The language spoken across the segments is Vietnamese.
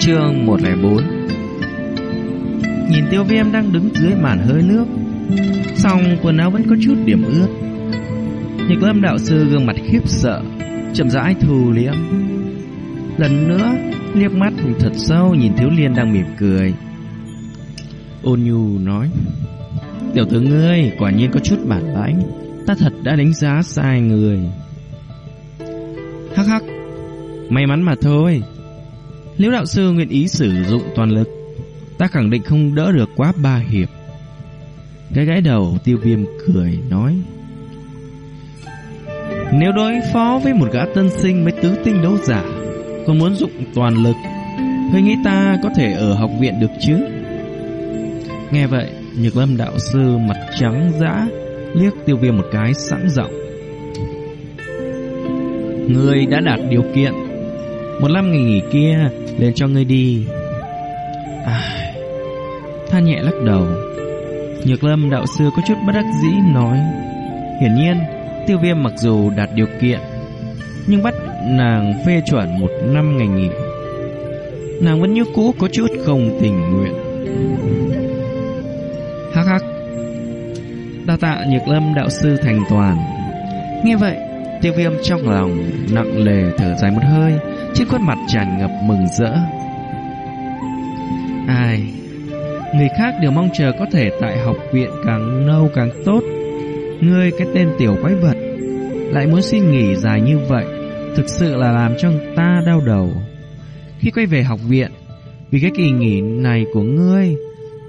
Chương 104 Nhìn tiêu viêm đang đứng dưới màn hơi nước Xong quần áo vẫn có chút điểm ướt. Nhật lâm đạo sư gương mặt khiếp sợ, Chậm rãi thù liễm. Lần nữa, liếc mắt thật sâu nhìn thiếu liên đang mỉm cười. Ôn nhu nói, Tiểu tử ngươi, quả nhiên có chút bản lãnh Ta thật đã đánh giá sai người. Hắc hắc, May mắn mà thôi. Nếu đạo sư nguyện ý sử dụng toàn lực, Ta khẳng định không đỡ được quá ba hiệp. Cái gái đầu, tiêu viêm cười nói, Nếu đối phó với một gã tân sinh mới tứ tinh đấu giả, Còn muốn dụng toàn lực, Hơi nghĩ ta có thể ở học viện được chứ? Nghe vậy, Nhược lâm đạo sư mặt trắng dã, Liếc tiêu viêm một cái sẵn giọng, người đã đạt điều kiện một năm ngày nghỉ kia Lên cho ngươi đi. À, Than nhẹ lắc đầu. Nhược lâm đạo sư có chút bất đắc dĩ nói Hiển nhiên Tiêu viêm mặc dù đạt điều kiện Nhưng bắt nàng phê chuẩn một năm ngày nghỉ Nàng vẫn như cũ có chút không tình nguyện. Hắc hắc. Đa tạ nhược lâm đạo sư thành toàn. Nghe vậy Tiêu viêm trong lòng nặng lề thở dài một hơi trên khuôn mặt tràn ngập mừng rỡ. Ai, Người khác đều mong chờ có thể tại học viện càng lâu càng tốt. Ngươi cái tên tiểu quái vật, Lại muốn xin nghỉ dài như vậy, Thực sự là làm cho ta đau đầu. Khi quay về học viện, Vì cái kỳ nghỉ này của ngươi,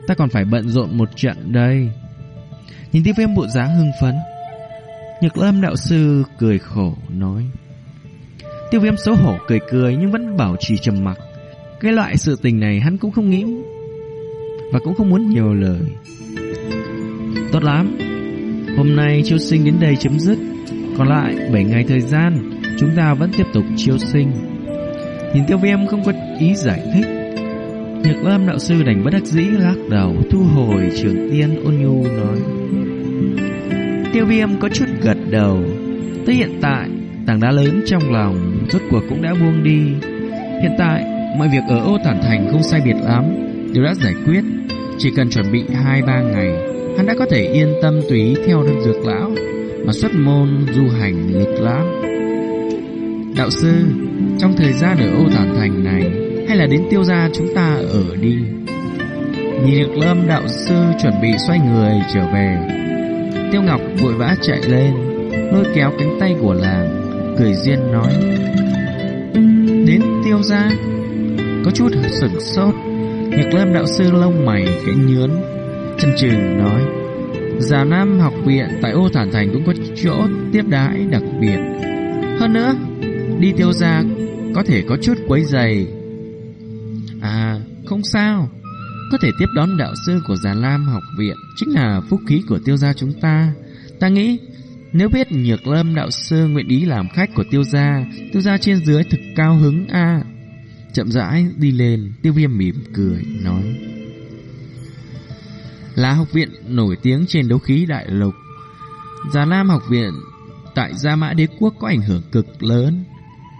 Ta còn phải bận rộn một trận đây. Nhìn tiêu viêm bộ dáng hưng phấn, Nhược lâm đạo sư cười khổ nói. Tiêu viêm xấu hổ cười cười Nhưng vẫn bảo trì trầm mặc. Cái loại sự tình này hắn cũng không nghĩ Và cũng không muốn nhiều lời. Tốt lắm. Hôm nay chiêu sinh đến đây chấm dứt. Còn lại 7 ngày thời gian, Chúng ta vẫn tiếp tục chiêu sinh. Nhìn tiêu viêm không có ý giải thích. Nhược lâm đạo sư đành bất đắc dĩ lắc đầu, Thu hồi trường tiên ôn nhu nói. Tiêu viêm có chút gật đầu. Tới hiện tại Tảng đá lớn trong lòng, Rốt cuộc cũng đã buông đi. Hiện tại, mọi việc ở ô tản thành không sai biệt lắm Đều đã giải quyết. Chỉ cần chuẩn bị 2-3 ngày, Hắn đã có thể yên tâm tùy theo đơn dược lão Mà xuất môn du hành lực lãm. Đạo sư, Trong thời gian ở ô tản thành này, Hay là đến tiêu gia chúng ta ở đi? Nhìn được lâm đạo sư chuẩn bị xoay người trở về. Tiêu Ngọc vội vã chạy lên, Lôi kéo cánh tay của làng. Cười duyên nói, Đến tiêu gia. Có chút sửng sốt, Nhật lâm đạo sư lông mày khẽ nhướn Chân trường nói, Già Nam học viện tại ô thản thành cũng có chỗ tiếp đãi đặc biệt. Hơn nữa, Đi tiêu gia có thể có chút quấy giày À không sao. Có thể tiếp đón đạo sư của Già Lam học viện chính là phúc khí của tiêu gia chúng ta. Ta nghĩ nếu biết Nhược Lâm đạo sư nguyện ý làm khách của tiêu gia, tiêu gia trên dưới thực cao hứng a. Chậm rãi đi lên, tiêu viêm mỉm cười, nói. Là học viện nổi tiếng trên đấu khí đại lục. Già nam học viện tại Gia Mã Đế Quốc có ảnh hưởng cực lớn.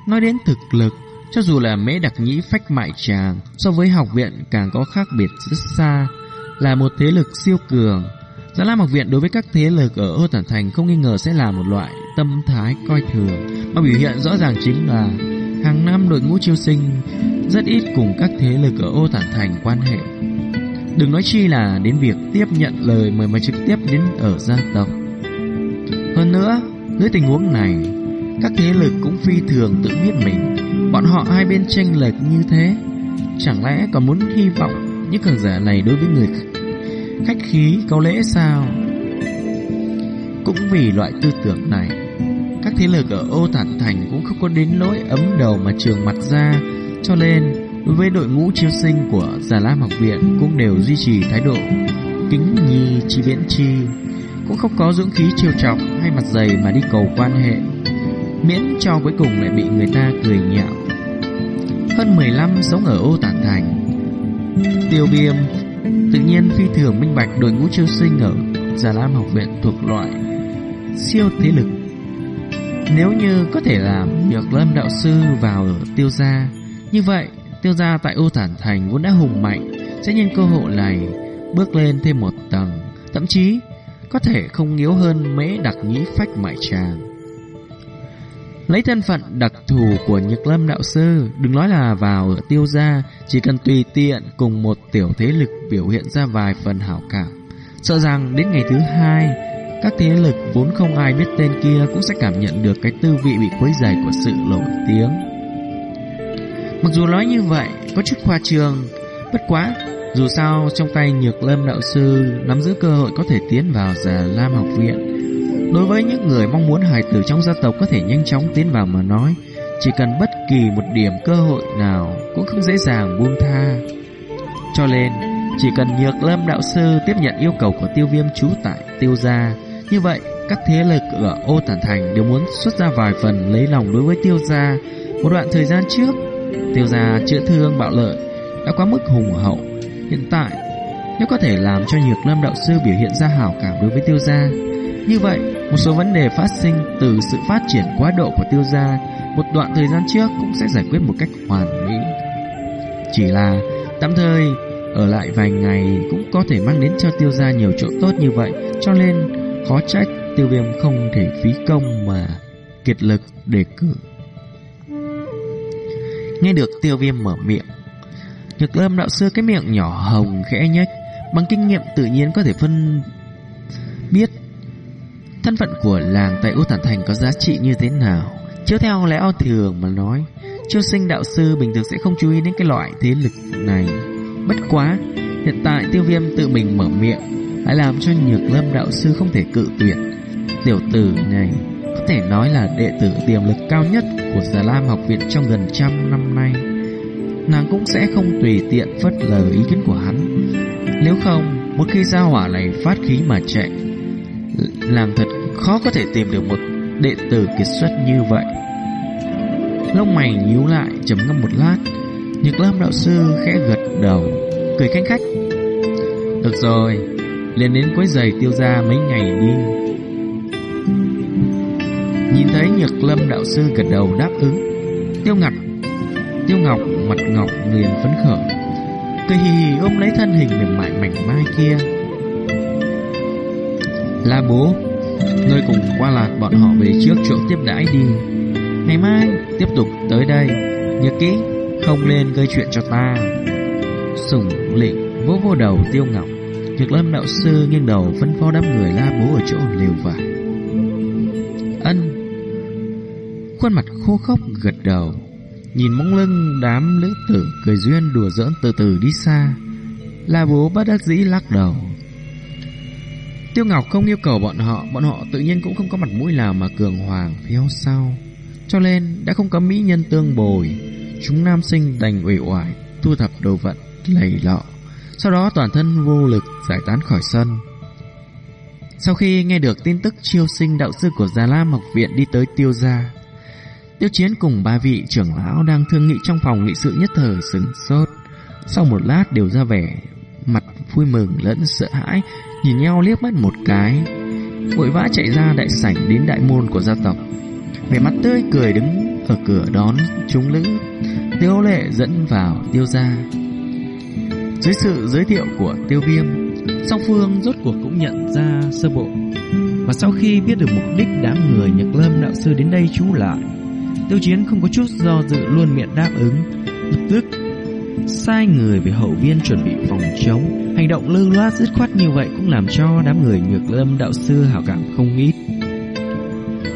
Nói đến thực lực, cho dù là mễ đặc nhĩ phách mại tràng So với học viện càng có khác biệt rất xa Là một thế lực siêu cường Giã Lam học viện đối với các thế lực ở Ô Tản Thành Không nghi ngờ sẽ là một loại tâm thái coi thường, Mà biểu hiện rõ ràng chính là Hàng năm đội ngũ chiêu sinh Rất ít cùng các thế lực ở Ô Tản Thành quan hệ. Đừng nói chi là đến việc tiếp nhận lời mời mà trực tiếp đến ở gia tộc. Hơn nữa, Dưới tình huống này, Các thế lực cũng phi thường tự biết mình. Bọn họ hai bên tranh lệch như thế, Chẳng lẽ còn muốn hy vọng Những cường giả này đối với người khách khí có lễ sao? Cũng vì loại tư tưởng này, Các thế lực ở ô thản thành Cũng không có đến nỗi ấm đầu mà trường mặt ra, Cho nên Đối với đội ngũ chiêu sinh của Già Lam học viện Cũng đều duy trì thái độ Kính nhi chi viễn chi, Cũng không có dưỡng khí chiêu trọng Hay mặt dày mà đi cầu quan hệ, Miễn cho cuối cùng lại bị người ta cười nhạo. Hơn 10 năm sống ở ô tản thành, Tiêu viêm Tự nhiên phi thường minh bạch đội ngũ chiêu sinh ở Già Lam học viện thuộc loại Siêu thế lực Nếu như có thể làm Nhược lâm đạo sư vào ở tiêu gia Như vậy Tiêu gia tại ô Thản Thành vốn đã hùng mạnh, sẽ nhân cơ hội này bước lên thêm một tầng, thậm chí có thể không yếu hơn mễ đặc nhĩ phách mại tràng. Lấy thân phận đặc thù của Nhược Lâm đạo sư, đừng nói là vào ở tiêu gia, chỉ cần tùy tiện cùng một tiểu thế lực biểu hiện ra vài phần hảo cảm. Sợ rằng đến ngày thứ hai, các thế lực vốn không ai biết tên kia cũng sẽ cảm nhận được cái tư vị bị quấy rầy của sự nổi tiếng. Mặc dù nói như vậy, có chút khoa trương, bất quá, dù sao trong tay Nhược Lâm đạo sư nắm giữ cơ hội có thể tiến vào Già Lam học viện. Đối với những người mong muốn hài tử trong gia tộc có thể nhanh chóng tiến vào mà nói, chỉ cần bất kỳ một điểm cơ hội nào cũng không dễ dàng buông tha. Cho nên, chỉ cần Nhược Lâm đạo sư tiếp nhận yêu cầu của Tiêu Viêm trú tại Tiêu gia, như vậy các thế lực ở Ô Tản Thành đều muốn xuất ra vài phần lấy lòng đối với Tiêu gia. Một đoạn thời gian trước, Tiêu gia chữa thương bạo lợi đã quá mức hùng hậu. Hiện tại, nếu có thể làm cho Nhược Lâm đạo sư biểu hiện ra hảo cảm đối với Tiêu gia, như vậy một số vấn đề phát sinh từ sự phát triển quá độ của Tiêu gia một đoạn thời gian trước cũng sẽ giải quyết một cách hoàn mỹ. Chỉ là tạm thời ở lại vài ngày cũng có thể mang đến cho Tiêu gia nhiều chỗ tốt như vậy, cho nên khó trách Tiêu Viêm không thể phí công mà kiệt lực đề cử. Nghe được Tiêu Viêm mở miệng, Nhược Lâm đạo sư cái miệng nhỏ hồng khẽ nhếch, bằng kinh nghiệm tự nhiên có thể phân biết thân phận của làng tại U Thản Thành có giá trị như thế nào. Chiếu theo lẽ thường mà nói, Chiêu sinh đạo sư bình thường sẽ không chú ý đến cái loại thế lực này. Bất quá, hiện tại tiêu viêm tự mình mở miệng, lại làm cho nhược lâm đạo sư không thể cự tuyệt. Tiểu tử này có thể nói là đệ tử tiềm lực cao nhất của Già Lam học viện trong gần trăm năm nay. Nàng cũng sẽ không tùy tiện phất lờ ý kiến của hắn. Nếu không, một khi gia hỏa này phát khí mà chạy, làng thật khó có thể tìm được một đệ tử kiệt xuất như vậy. Lông mày nhíu lại chấm ngâm một lát, Nhược Lam đạo sư khẽ gật đầu, cười khanh khách. Được rồi, liền đến quấy giày tiêu ra mấy ngày đi. Nhìn thấy Nhược Lâm đạo sư gật đầu đáp ứng, Tiêu Ngọc Tiêu Ngọc mặt ngọc liền phấn khởi, cười hì hì ôm lấy thân hình mềm mại mảnh mai kia. La bố, ngươi cùng qua lạc bọn họ về trước chỗ tiếp đãi đi. Ngày mai tiếp tục tới đây, nhớ kỹ, không nên gây chuyện cho ta. Sủng lịnh vỗ vô đầu tiêu ngọc, Nhược lâm đạo sư nghiêng đầu phân phó đám người la bố ở chỗ liều vải. Ân Khuôn mặt khô khốc gật đầu Nhìn mông lưng đám lữ tử cười duyên đùa giỡn từ từ đi xa La bố bất đắc dĩ lắc đầu Tiêu Ngọc không yêu cầu bọn họ Bọn họ tự nhiên cũng không có mặt mũi nào mà cường hoàng phía sau Cho nên, đã không có mỹ nhân tương bồi, Chúng nam sinh đành ủy oải, Thu thập đồ vật, lầy lọ. Sau đó toàn thân vô lực giải tán khỏi sân. Sau khi nghe được tin tức chiêu sinh đạo sư của Già Lam học viện đi tới tiêu gia, Tiêu chiến cùng ba vị trưởng lão đang thương nghị trong phòng nghị sự nhất thời sừng sốt. Sau một lát đều ra vẻ Mặt vui mừng lẫn sợ hãi Nhìn nhau liếc mắt một cái, Vội vã chạy ra đại sảnh đến đại môn của gia tộc. Vẻ mặt tươi cười đứng ở cửa đón chúng lữ Tiêu lệ dẫn vào tiêu gia. Dưới sự giới thiệu của tiêu viêm, Song phương rốt cuộc cũng nhận ra sơ bộ. Và sau khi biết được mục đích đám người Nhật Lâm đạo sư đến đây trú lại, Tiêu chiến không có chút do dự luôn miệng đáp ứng, Lập tức sai người về hậu viên chuẩn bị phòng chống. Hành động lưu loát dứt khoát như vậy cũng làm cho đám người nhược lâm đạo sư hảo cảm không ít.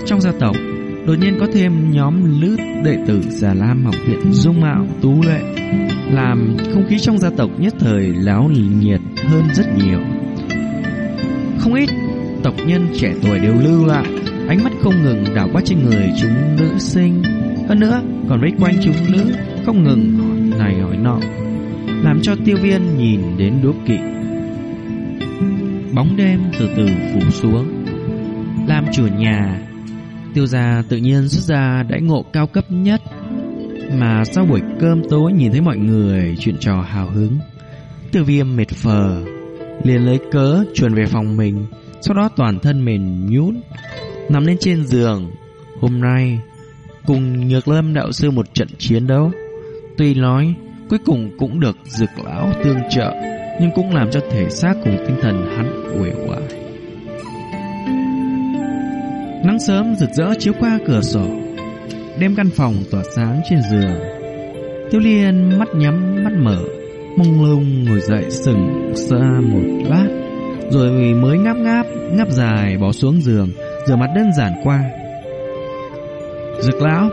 Trong gia tộc, Đột nhiên có thêm nhóm lữ đệ tử Già Lam học viện, dung mạo, tú lệ, Làm không khí trong gia tộc nhất thời láo nhiệt hơn rất nhiều. Không ít tộc nhân trẻ tuổi đều lưu lại, Ánh mắt không ngừng đảo qua trên người chúng nữ sinh. Hơn nữa, còn vây quanh chúng nữ Không ngừng này hỏi nọ, Làm cho tiêu viên nhìn đến đố kỵ. Bóng đêm từ từ phủ xuống, Làm chủ nhà, Tiêu gia tự nhiên xuất ra đãi ngộ cao cấp nhất, Mà sau buổi cơm tối nhìn thấy mọi người chuyện trò hào hứng, Tiêu viêm mệt phờ, liền lấy cớ chuồn về phòng mình, Sau đó toàn thân mềm nhũn, Nằm lên trên giường. Hôm nay, Cùng Nhược Lâm đạo sư một trận chiến đấu. Tuy nói cuối cùng cũng được dược lão tương trợ, nhưng cũng làm cho thể xác cùng tinh thần hắn uể oải. Nắng sớm rực rỡ chiếu qua cửa sổ, đêm căn phòng tỏa sáng trên giường. Tiêu Liên mắt nhắm mắt mở, mông lung ngồi dậy sừng xa một lát, rồi mới ngáp ngáp ngáp dài bỏ xuống giường, rửa mặt đơn giản qua. Dược lão,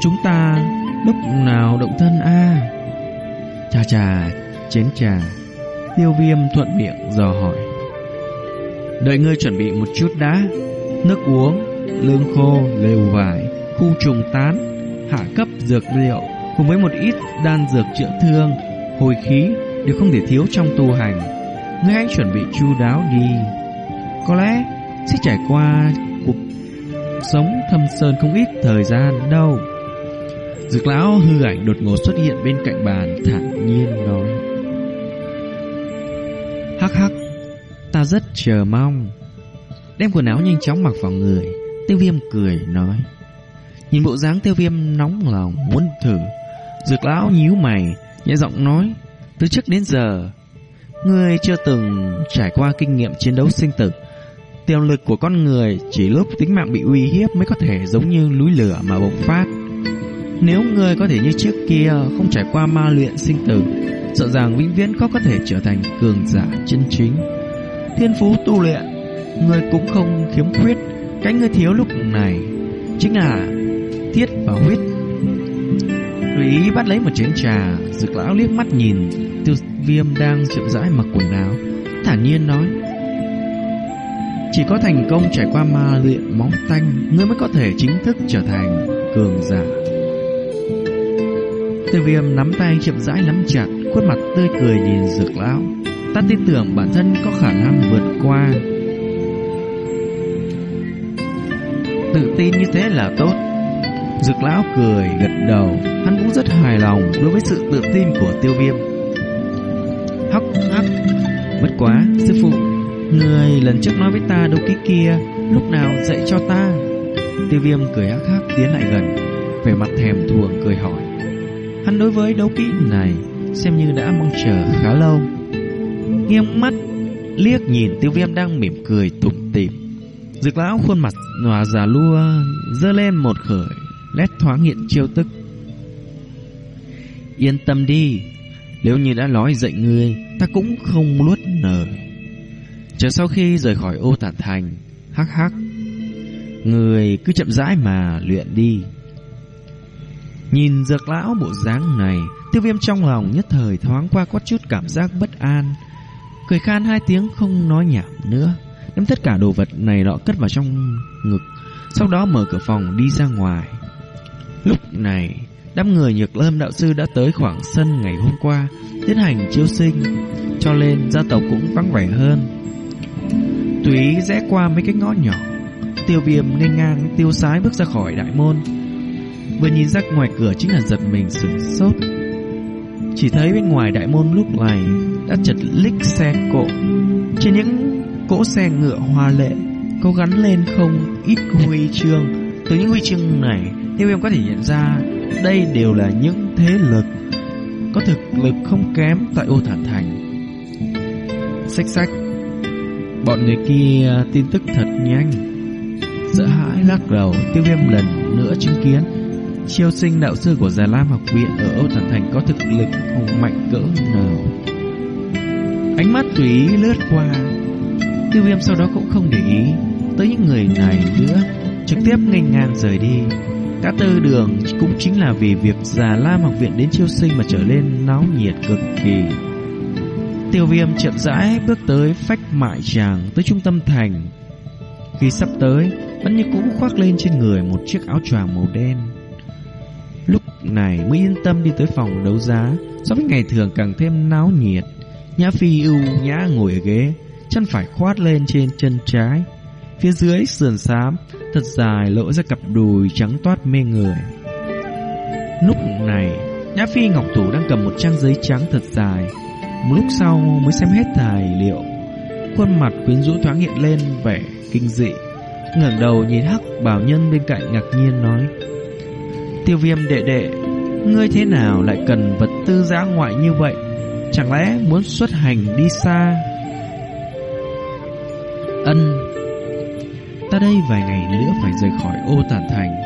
chúng ta lúc nào động thân a? À? Chà chà, chén trà. Tiêu Viêm thuận miệng dò hỏi. Đợi ngươi chuẩn bị một chút đã. Nước uống, lương khô, lều vải, khu trùng tán, hạ cấp dược liệu cùng với một ít đan dược chữa thương, hồi khí đều không thể thiếu trong tu hành. Ngươi hãy chuẩn bị chu đáo đi. Có lẽ sẽ trải qua cuộc sống thâm sơn không ít thời gian đâu. Dược lão hư ảnh đột ngột xuất hiện bên cạnh bàn thản nhiên nói. Hắc hắc, ta rất chờ mong. Đem quần áo nhanh chóng mặc vào người, tiêu viêm cười nói. Nhìn bộ dáng tiêu viêm nóng lòng muốn thử. Dược lão nhíu mày, nhẹ giọng nói. Từ trước đến giờ, ngươi chưa từng trải qua kinh nghiệm chiến đấu sinh tử. Tiềm lực của con người chỉ lúc tính mạng bị uy hiếp mới có thể giống như núi lửa mà bộc phát. Nếu ngươi có thể như trước kia không trải qua ma luyện sinh tử, sợ rằng vĩnh viễn khó có thể trở thành cường giả chân chính. Thiên phú tu luyện, ngươi cũng không khiếm khuyết, cái ngươi thiếu lúc này chính là tiết và huyết. Lý bắt lấy một chén trà, dược lão liếc mắt nhìn tiêu viêm đang chậm rãi mặc quần áo, thản nhiên nói. Chỉ có thành công trải qua ma luyện móng tanh, ngươi mới có thể chính thức trở thành cường giả. Tiêu viêm nắm tay chậm rãi nắm chặt, khuôn mặt tươi cười nhìn dược lão. Ta tin tưởng bản thân có khả năng vượt qua. Tự tin như thế là tốt. Dược lão cười gật đầu, hắn cũng rất hài lòng đối với sự tự tin của tiêu viêm. Hắc hắc, bất quá, sư phụ, người lần trước nói với ta đâu cái kia, lúc nào dạy cho ta. Tiêu viêm cười hắc hắc tiến lại gần, vẻ mặt thèm thuồng cười hỏi. Hắn đối với đấu kỹ này xem như đã mong chờ khá lâu. Nghiêng mắt liếc nhìn tiêu viêm đang mỉm cười tủm tỉm. Dược lão khuôn mặt nòa già lua dơ lên một khởi, lét thoáng hiện chiêu tức. Yên tâm đi, nếu như đã nói dạy ngươi, ta cũng không luốt nở. Chờ sau khi rời khỏi ô tản thành, hắc hắc, người cứ chậm rãi mà luyện đi. Nhìn dược lão bộ dáng này, tiêu viêm trong lòng nhất thời thoáng qua có chút cảm giác bất an. Cười khan hai tiếng không nói nhảm nữa, đem tất cả đồ vật này nọ cất vào trong ngực, sau đó mở cửa phòng đi ra ngoài. Lúc này, đám người nhược lâm đạo sư đã tới khoảng sân ngày hôm qua, tiến hành chiêu sinh, cho nên gia tộc cũng vắng vẻ hơn. Túy rẽ qua mấy cái ngõ nhỏ, tiêu viêm nên ngang tiêu sái bước ra khỏi đại môn, Vừa nhìn ra ngoài cửa chính là giật mình sửng sốt. Chỉ thấy bên ngoài đại môn lúc này Đã chật lích xe cộ. Trên những cỗ xe ngựa hoa lệ Có gắn lên không ít huy chương. Từ những huy chương này Tiêu em có thể nhận ra Đây đều là những thế lực Có thực lực không kém tại ô thản thành. Xách xách, Bọn người kia tin tức thật nhanh. Sợ hãi lắc đầu, Tiêu viêm lần nữa chứng kiến. Chiêu sinh đạo sư của Già Lam học viện ở Âu Thần Thành có thực lực hùng mạnh cỡ nào. Ánh mắt tùy ý lướt qua, tiêu viêm sau đó cũng không để ý tới những người này nữa, trực tiếp nghênh ngang rời đi. Cả tư đường cũng chính là vì việc Già Lam học viện đến chiêu sinh mà trở lên náo nhiệt cực kỳ. Tiêu viêm chậm rãi bước tới phách mại tràng tới trung tâm thành. Khi sắp tới, vẫn như cũ khoác lên trên người một chiếc áo choàng màu đen. Lúc này mới yên tâm đi tới phòng đấu giá. So với ngày thường càng thêm náo nhiệt. Nhã Phi ưu nhã ngồi ở ghế, Chân phải khoát lên trên chân trái. Phía dưới sườn xám, Thật dài lộ ra cặp đùi trắng toát mê người. Lúc này, Nhã Phi Ngọc Thủ đang cầm một trang giấy trắng thật dài. Một lúc sau mới xem hết tài liệu. Khuôn mặt quyến rũ thoáng hiện lên vẻ kinh dị. Ngẩng đầu nhìn hắc bảo nhân bên cạnh ngạc nhiên nói Tiêu viêm đệ đệ, Ngươi thế nào lại cần vật tư giá ngoại như vậy? Chẳng lẽ muốn xuất hành đi xa? Ân, Ta đây vài ngày nữa phải rời khỏi ô tản thành.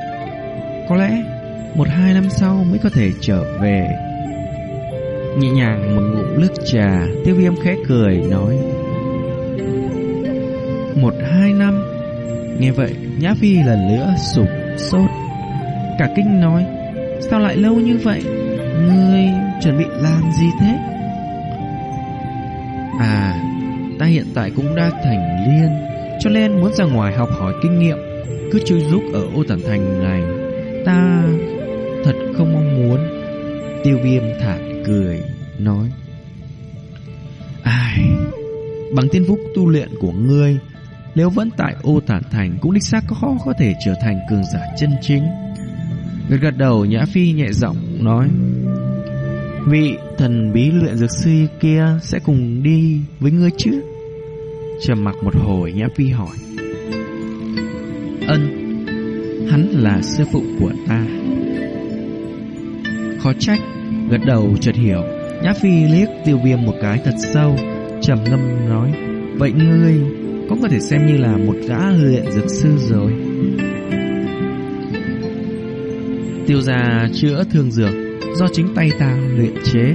Có lẽ Một hai năm sau mới có thể trở về. Nhẹ nhàng một ngụm nước trà, Tiêu viêm khẽ cười, nói, Một hai năm? Nghe vậy, Nhã Phi lần nữa sụp sốt. Cả kinh nói, Sao lại lâu như vậy? Ngươi chuẩn bị làm gì thế? À Ta hiện tại cũng đã thành liên, Cho nên muốn ra ngoài học hỏi kinh nghiệm, Cứ chui giúp ở ô tản thành này, Ta thật không mong muốn. Tiêu viêm thản cười, Nói, Ai, Bằng tiên phúc tu luyện của ngươi, Nếu vẫn tại ô tản thành Cũng đích xác khó có thể trở thành cường giả chân chính. Gật gật đầu, Nhã Phi nhẹ giọng nói, Vị thần bí luyện dược sư kia sẽ cùng đi với ngươi chứ? Trầm mặc một hồi, Nhã Phi hỏi, Ân, Hắn là sư phụ của ta. Khó trách, Gật đầu chợt hiểu. Nhã Phi liếc tiêu viêm một cái thật sâu, trầm ngâm nói, Vậy ngươi cũng có thể xem như là một gã luyện dược sư rồi? Tiêu gia chữa thương dược do chính tay ta luyện chế.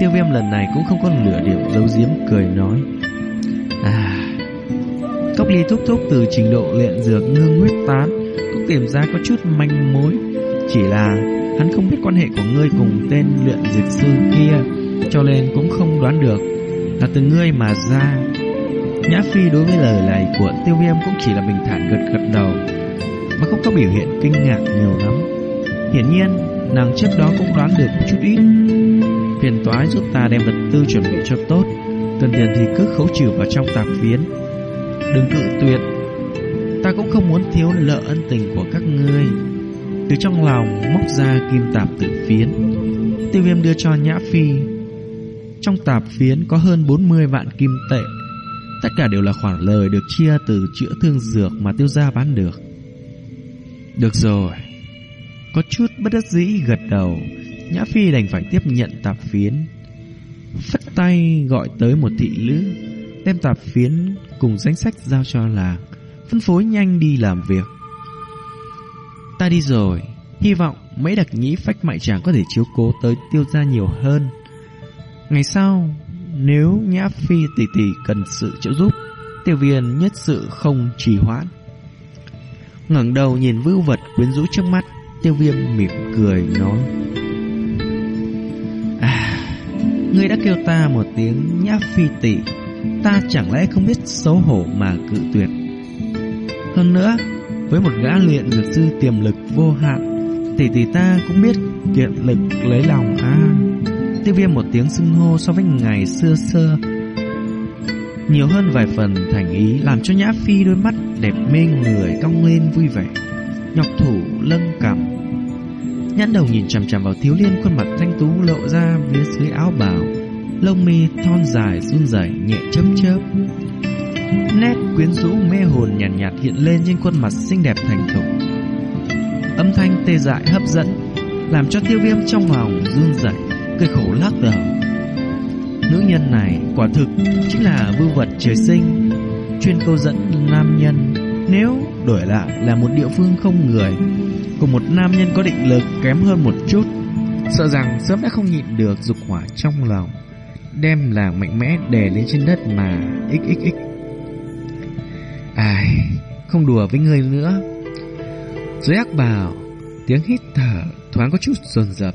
Tiêu viêm lần này cũng không có lửa điểm giấu giếm cười nói. À, cốc ly thúc thúc từ trình độ luyện dược ngưng huyết tán cũng tìm ra có chút manh mối. Chỉ là hắn không biết quan hệ của ngươi cùng tên luyện dược sư kia, cho nên cũng không đoán được là từ ngươi mà ra. Nhã Phi đối với lời này của tiêu viêm cũng chỉ là bình thản gật gật đầu mà không có biểu hiện kinh ngạc nhiều lắm. Hiển nhiên, nàng trước đó cũng đoán được một chút ít. Phiền toái giúp ta đem vật tư chuẩn bị cho tốt, cần tiền thì cứ khấu trừ vào trong tạp phiến. Đừng cự tuyệt, ta cũng không muốn thiếu lỡ ân tình của các ngươi. Từ trong lòng móc ra kim tạp tự phiến, tiêu viêm đưa cho Nhã Phi. Trong tạp phiến có hơn 40 vạn kim tệ, tất cả đều là khoản lời được chia từ chữa thương dược mà tiêu gia bán được. Được rồi. Có chút bất đắc dĩ gật đầu. Nhã Phi đành phải tiếp nhận tạp phiến. Phất tay gọi tới một thị lữ, Đem tạp phiến cùng danh sách giao cho làng Phân phối nhanh đi làm việc. Ta đi rồi. Hy vọng mấy đặc nhĩ phách mại chàng có thể chiếu cố tới tiêu gia nhiều hơn. Ngày sau, Nếu Nhã Phi tỷ tỷ cần sự trợ giúp, Tiêu viên nhất sự không trì hoãn ngẩng đầu nhìn vưu vật quyến rũ trước mắt, tiêu viêm mỉm cười nói. À, ngươi đã kêu ta một tiếng nhã phi tỷ, ta chẳng lẽ không biết xấu hổ mà cự tuyệt. Hơn nữa, với một gã luyện dược sư tiềm lực vô hạn, tỷ tỷ ta cũng biết kiện lực lấy lòng a. À, tiêu viêm một tiếng xưng hô so với ngày xưa xưa nhiều hơn vài phần thành ý làm cho Nhã Phi đôi mắt đẹp mê người cong lên vui vẻ. Nhọc thủ lâng cằm. Nhãn đầu nhìn chằm chằm vào Thiếu Liên khuôn mặt thanh tú lộ ra phía dưới áo bào, lông mi thon dài run rẩy nhẹ chớp chớp. Nét quyến rũ mê hồn nhàn nhạt, nhạt hiện lên trên khuôn mặt xinh đẹp thành thục. Âm thanh tê dại hấp dẫn, làm cho Tiêu Viêm trong lòng run rẩy, cười khổ lắc đầu. Nữ nhân này quả thực chính là vưu vật trời sinh, chuyên câu dẫn nam nhân. Nếu đổi lại là một địa phương không người, cùng một nam nhân có định lực kém hơn một chút, sợ rằng sớm đã không nhịn được dục hỏa trong lòng, đem làng mạnh mẽ đè lên trên đất mà xxx. Ai, không đùa với người nữa. Dưới ác bào, tiếng hít thở thoáng có chút dồn dập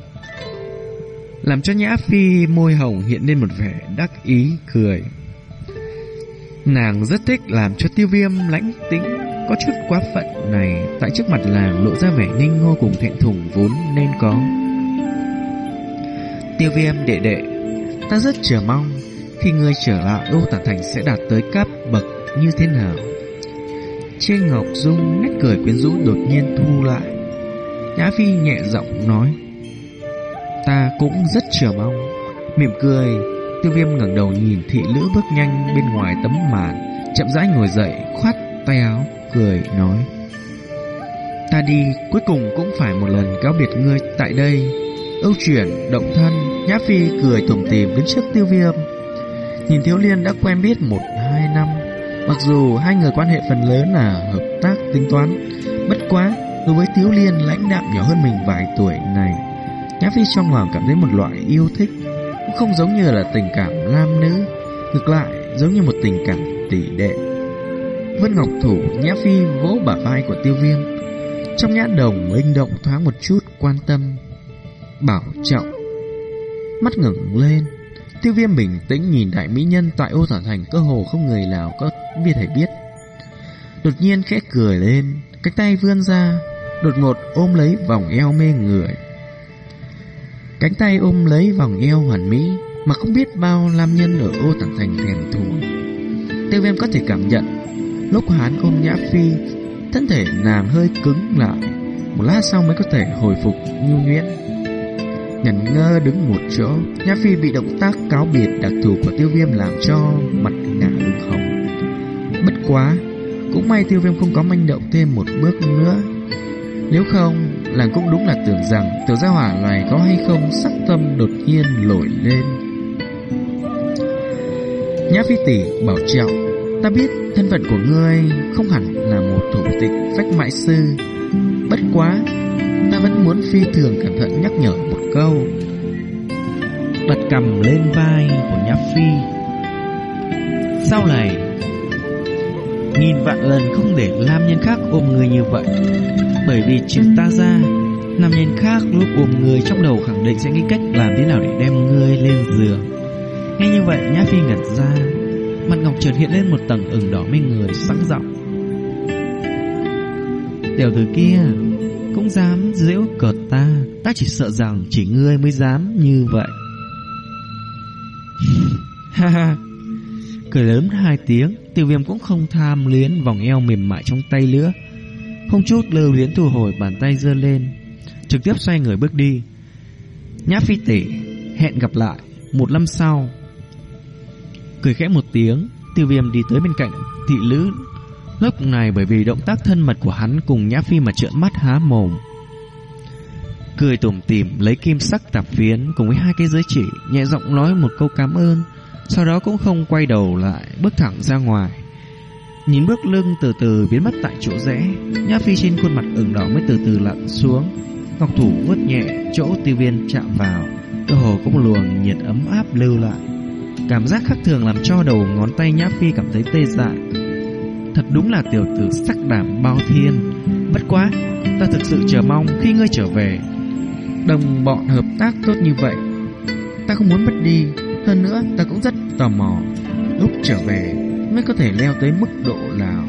làm cho Nhã Phi môi hồng hiện lên một vẻ đắc ý cười. Nàng rất thích làm cho tiêu viêm lãnh tĩnh có chút quá phận này tại trước mặt làng lộ ra vẻ ninh ngô cùng thẹn thùng vốn nên có. Tiêu viêm đệ đệ, ta rất chờ mong khi ngươi trở lại Đô Tản Thành sẽ đạt tới cấp bậc như thế nào. Trên Ngọc Dung nét cười quyến rũ đột nhiên thu lại. Nhã Phi nhẹ giọng nói. Ta cũng rất chờ mong Mỉm cười Tiêu viêm ngẩng đầu nhìn thị lữ bước nhanh bên ngoài tấm màn Chậm rãi ngồi dậy Khoát tay áo Cười nói Ta đi cuối cùng cũng phải một lần cáo biệt ngươi tại đây. Âu chuyển, động thân, Nhã Phi cười tủm tỉm đứng trước tiêu viêm. Nhìn Thiếu Liên đã quen biết một hai năm, mặc dù hai người quan hệ phần lớn là hợp tác tính toán, bất quá đối với Thiếu Liên lãnh đạm nhỏ hơn mình vài tuổi này, Nhã Phi trong lòng cảm thấy một loại yêu thích, cũng không giống như là tình cảm nam nữ, ngược lại giống như một tình cảm tỷ đệ. Vân Ngọc Thủ Nhã Phi vỗ bả vai của Tiêu Viêm, trong nhã đồng linh động thoáng một chút quan tâm, bảo trọng. Mắt ngẩng lên, Tiêu Viêm bình tĩnh nhìn đại mỹ nhân tại ô thản thành cơ hồ không người nào có biết thể biết. Đột nhiên khẽ cười lên, cái tay vươn ra, đột ngột ôm lấy vòng eo mê người. Cánh tay ôm lấy vòng eo hoàn mỹ mà không biết bao nam nhân ở ô tận thành thèm thuồng. Tiêu Viêm có thể cảm nhận lúc hắn ôm Nhã Phi, thân thể nàng hơi cứng lại, một lát sau mới có thể hồi phục nhu nhuyễn. Ngẩn ngơ đứng một chỗ, Nhã Phi bị động tác cáo biệt đặc thù của Tiêu Viêm làm cho mặt ngả lưng hồng. Bất quá, cũng may Tiêu Viêm không có manh động thêm một bước nữa. Nếu không, làng cũng đúng là tưởng rằng tiểu gia hỏa này có hay không sắc tâm đột nhiên nổi lên. Nhã Phi tỷ bảo trọng, ta biết thân phận của ngươi không hẳn là một thủ tịch phách mại sư. Bất quá, ta vẫn muốn phi thường cẩn thận nhắc nhở một câu. Đặt cầm lên vai của Nhã Phi. Sau này, nghìn vạn lần không để nam nhân khác ôm người như vậy. Bởi vì trừ ta ra, nam nhân khác lúc ôm người trong đầu khẳng định sẽ nghĩ cách làm thế nào để đem người lên giường. Nghe như vậy, Nhã Phi ngẩn ra, mặt ngọc chợt hiện lên một tầng ửng đỏ mê người sáng giọng. Tiểu tử kia cũng dám giễu cợt ta, ta chỉ sợ rằng chỉ ngươi mới dám như vậy. Ha ha, cười lớn hai tiếng, tiêu viêm cũng không tham liến vòng eo mềm mại trong tay nữa. Không chút lưu luyến thu hồi bàn tay giơ lên, trực tiếp xoay người bước đi. Nhã phi tỷ, hẹn gặp lại, một năm sau. Cười khẽ một tiếng, tiêu viêm đi tới bên cạnh thị lữ. Lúc này bởi vì động tác thân mật của hắn cùng Nhã Phi mà trợn mắt há mồm. Cười tủm tỉm lấy kim sắc tạp phiến cùng với hai cái giới chỉ, nhẹ giọng nói một câu cảm ơn, sau đó cũng không quay đầu lại, bước thẳng ra ngoài. Nhìn bước lưng từ từ biến mất tại chỗ rẽ, Nhã Phi trên khuôn mặt ửng đỏ mới từ từ lặn xuống. Ngọc thủ vuốt nhẹ chỗ tiêu viên chạm vào, cơ hồ có một luồng nhiệt ấm áp lưu lại. Cảm giác khác thường làm cho đầu ngón tay Nhã Phi cảm thấy tê dại. Thật đúng là tiểu tử sắc đảm bao thiên. Bất quá, ta thực sự chờ mong khi ngươi trở về. Đồng bọn hợp tác tốt như vậy, ta không muốn mất đi. Hơn nữa, ta cũng rất tò mò. Lúc trở về, mới có thể leo tới mức độ nào